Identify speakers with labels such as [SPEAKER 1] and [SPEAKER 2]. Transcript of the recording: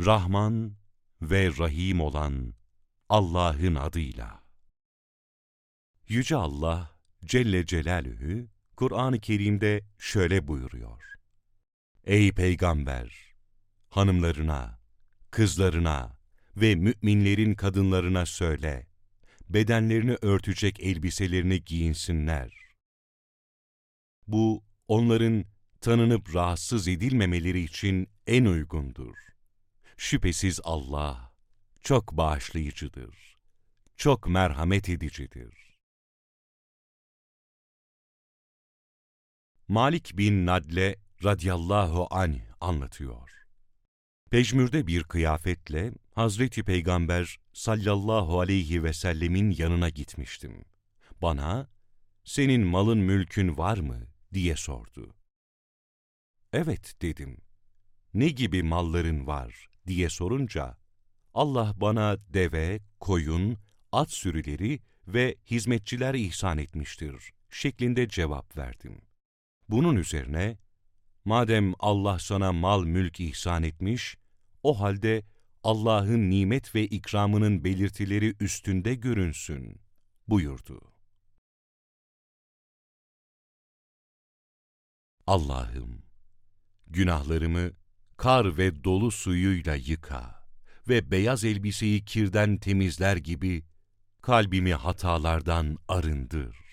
[SPEAKER 1] Rahman ve Rahim olan Allah'ın adıyla. Yüce Allah Celle Celaluhu Kur'an-ı Kerim'de şöyle buyuruyor. Ey peygamber! Hanımlarına, kızlarına ve müminlerin kadınlarına söyle, bedenlerini örtecek elbiselerini giyinsinler. Bu, onların tanınıp rahatsız edilmemeleri için en uygundur. Şüphesiz Allah çok bağışlayıcıdır, çok merhamet edicidir. Malik bin Nadle radıyallahu anh anlatıyor. Pejmürde bir kıyafetle Hazreti Peygamber sallallahu aleyhi ve sellemin yanına gitmiştim. Bana, senin malın mülkün var mı diye sordu. Evet dedim. Ne gibi malların var diye sorunca, Allah bana deve, koyun, at sürüleri ve hizmetçiler ihsan etmiştir şeklinde cevap verdim. Bunun üzerine, madem Allah sana mal mülk ihsan etmiş, o halde Allah'ın nimet ve ikramının belirtileri üstünde görünsün, buyurdu. Allah'ım, günahlarımı kar ve dolu suyuyla yıka ve beyaz elbiseyi kirden temizler gibi kalbimi hatalardan arındır.